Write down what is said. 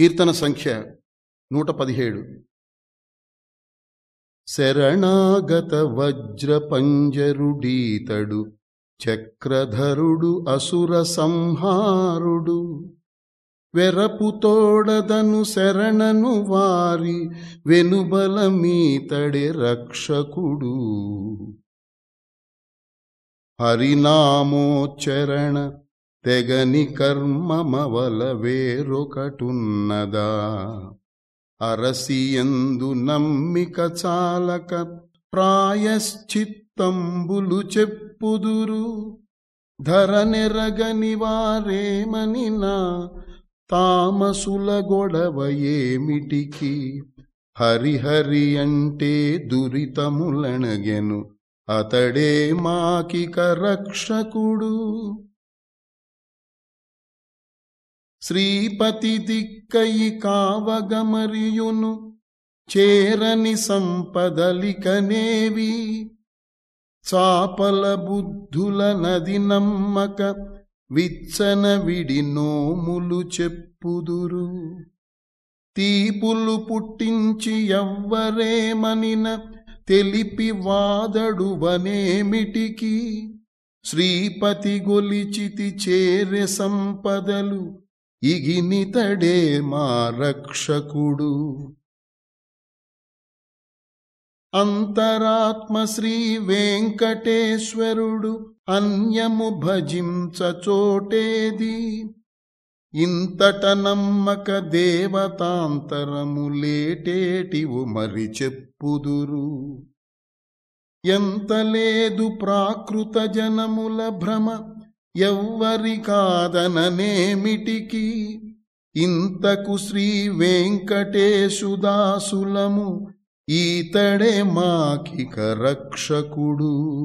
కీర్తన సంఖ్య నూట పదిహేడు శరణాగత వజ్రపంజరుడీతడు చక్రధరుడు అసుర సంహారుడు. వెరపుతోడదను శరణను వారి వెనుబలమీతడే రక్షకుడు. హరినామోచరణ తెగని కర్మమవల వేరొకటున్నదా? అరసియందు నమ్మిక చాలక ప్రాయశ్చిత్తంబులు చెప్పుదురు. ధరనెరగని వారేమనినా తామసుల గొడవ ఏమిటికి? హరిహరి అంటే దురితములనగెను. అతడే మాకిక రక్షకుడు. శ్రీపతి దిక్కయి కావగమరియును చేరని సంపదలికనేవి. చాపల బుద్ధుల నది నమ్మక విచ్చన విడి నోములు చెప్పుదురు. తీపులు పుట్టించి ఎవ్వరేమనిన తెలిపి వాదడువనేమిటికి. శ్రీపతి గొలిచితి చేరె సంపదలు ఇగినితడే మా రక్షకుడు. అంతరాత్మ శ్రీ వెంకటేశ్వరుడు అన్యము భజించ చోటేది ఇంతట నమ్మక దేవతాంతరము లేటేటివు మరి చెప్పుదురు. ఎంత లేదు ప్రాకృత జనముల భ్రమ ఎవ్వరి కాదననేమిటికి? ఇంతకు శ్రీ వెంకటేశుదాసులము ఈతడే మాకిక రక్షకుడు.